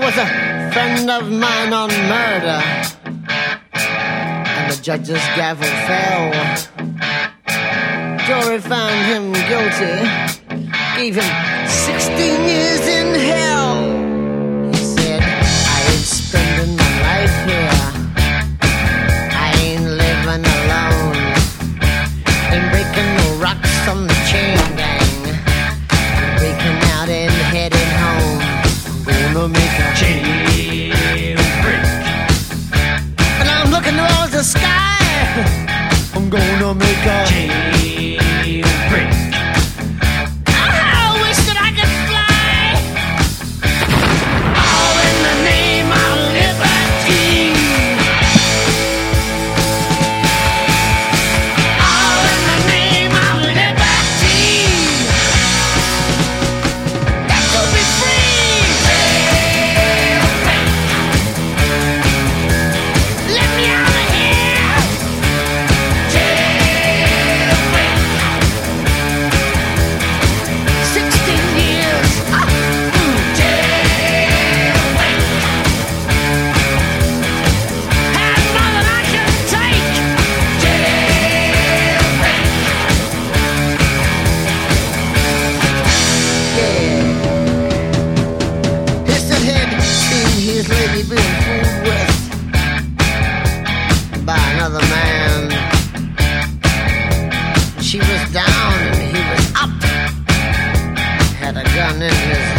was a friend of mine on murder, and the judge's gavel fell. Jury found him guilty, gave him 16 years in hell. the sky. I'm gonna make a change. has lately been fooled with by another man. She was down and he was up, had a gun in his hand.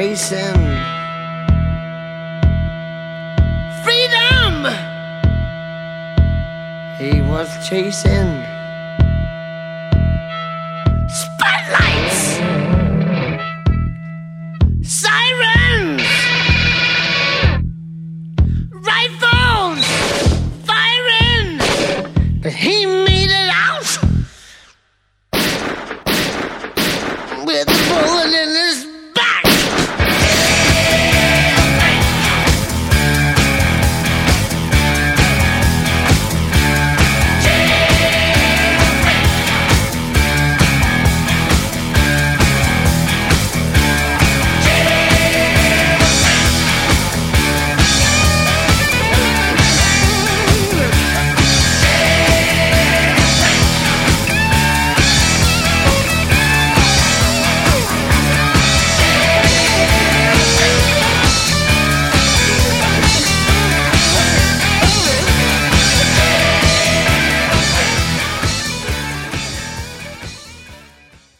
racing. Freedom! He was chasing.